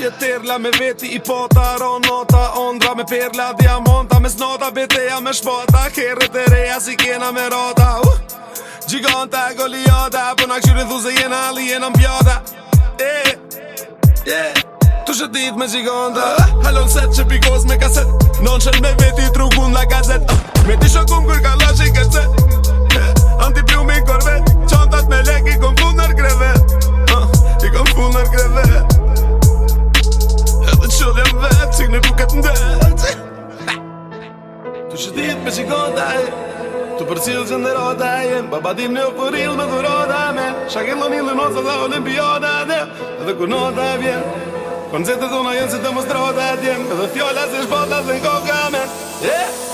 që tërla me veti i pota Ronota, ondra me perla, diamonta Me snota, beteja me shpota Kërë të reja si kena me rota uh, Gjigonta, goliota Po në këshurin dhu se jena, li jena mbjota E, eh, e, eh, Tu shë dit me gjigonta uh, Halon set që pikoz me kaset Non qënë me veti i trukun la gazet uh, ku këtë Tu që dit me që e Tu për që ndërota rota e Ba dim një për ilë me dhurota e me Shakillo një lë dhe olimpiota e dhe Edhe ku nota e vjen Konë zetë të dhona jënë që të mos drota e dhe Edhe fjolla se shpota dhe në koka me Yeah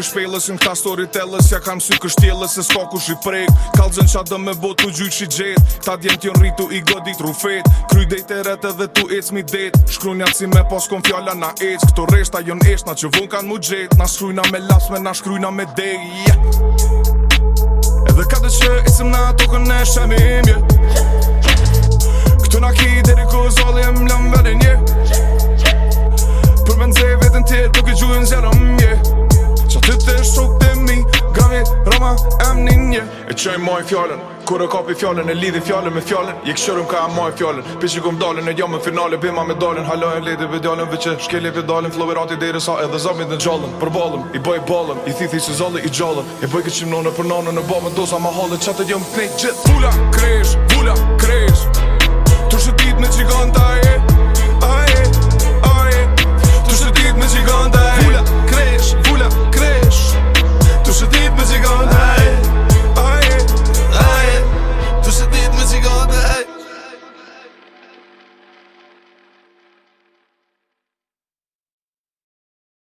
i shpejlës Në këta storytellës Ja kam sy kështjellës Se s'ka kush i prek Kalzën qa dëm me botu gjyq i gjet Ta djem t'jon rritu i godit rufet Kry dejt e rete dhe tu ec mi det Shkru një si me pos kon fjalla na ec Këto resht jon esht na që vun kan mu gjet Na shkrujna me lasme, na shkrujna me dej yeah. Edhe ka dhe që isim na tukën e shemim yeah. kto na ki deri ku zolim lëm jesh sot mi Gami, rama, emni një E qoj moj fjallën Kur e kapi fjallën e lidhi fjallën me fjallën Je këshërëm ka e moj fjallën Pi që kom dalën e jam e finale Bima me dalën Halo e ledhi vedjallën Vëqe shkele vedalën Floverati dhe i resa edhe zamit në gjallën Për balëm, i bëj balëm, I thithi si zallë i gjallën E bëj këtë qimnone për nanën në bëj dosa ma halë Qatë jam të ne gjithë